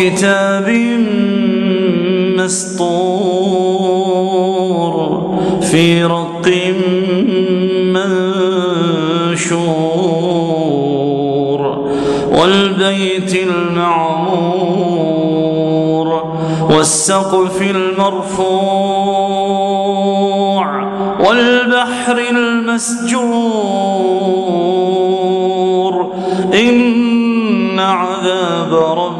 وكتاب مسطور في رق منشور والبيت المعمور والسقف المرفوع والبحر المسجور إن عذاب ربك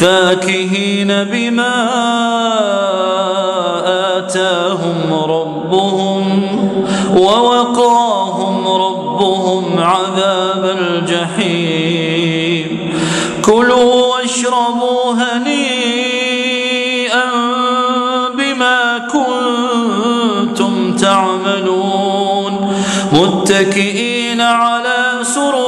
فاكهين بما آتاهم ربهم ووقاهم ربهم عذاب الجحيم. كلوا واشربوا هنيئا بما كنتم تعملون. متكئين على سرر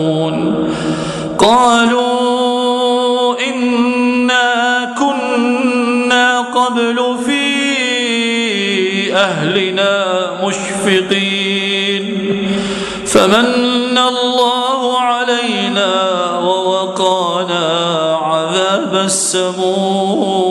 قالوا إنا كنا قبل في أهلنا مشفقين. فمن الله علينا ووقانا عذاب السموم.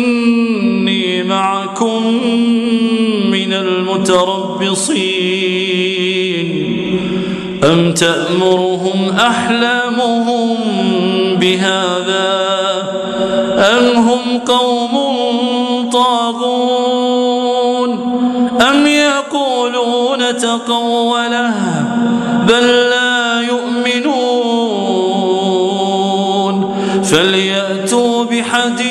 معكم من المتربصين. أم تأمرهم أحلامهم بهذا أم هم قوم طاغون؟ أم يقولون تقوله بل لا يؤمنون؟ فليأتوا بحديث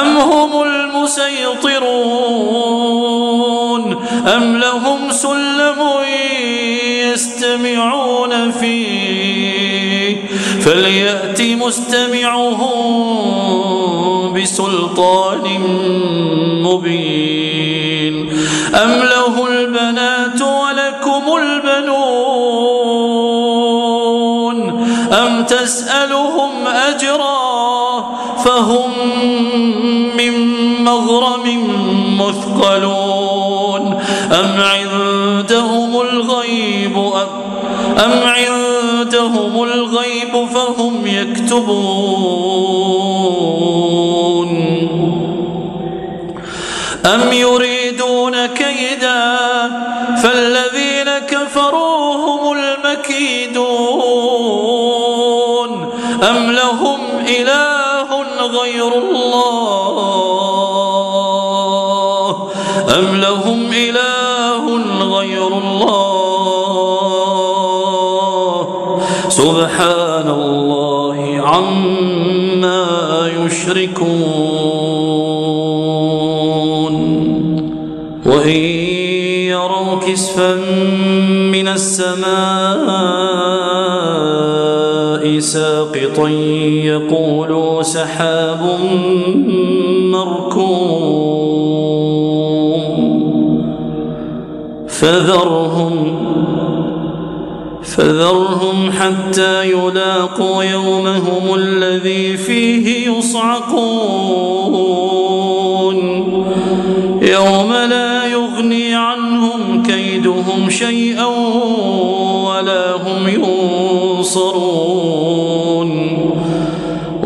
أم هم المسيطرون؟ أم لهم سلم يستمعون فيه؟ فليأت مستمعهم بسلطان مبين. أم له تسألهم أجرا فهم من مغرم مثقلون أم عندهم الغيب أم, عندهم الغيب فهم يكتبون أم يريدون كيدا فالذين كفروا هم المكيدون أم لهم إله غير الله أم لهم إله غير الله سبحان الله عما يشركون وإن يروا كسفا من السماء يقولوا سحاب مركوم. فذرهم فذرهم حتى يلاقوا يومهم الذي فيه يصعقون.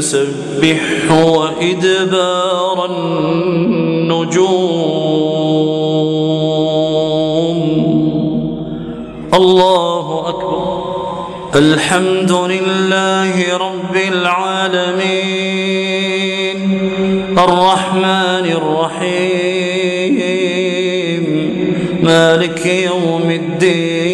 فسبحه وإدبار النجوم. الله أكبر. الحمد لله رب العالمين. الرحمن الرحيم. مالك يوم الدين.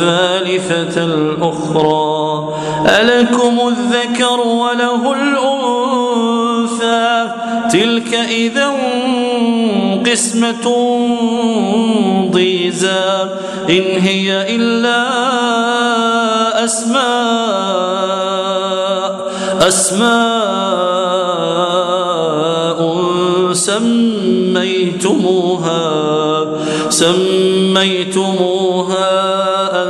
الثالثة الأخرى ألكم الذكر وله الأنثى؟ تلك إذا قسمة ضيزى إن هي إلا أسماء أسماء سميتموها سميتموها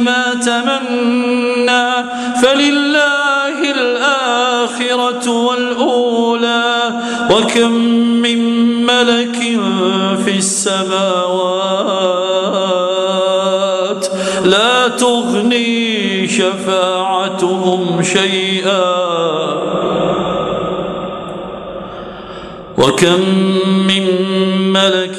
ما تمنى فلله الآخرة والأولى وكم من ملك في السماوات لا تغني شفاعتهم شيئا. وكم من ملك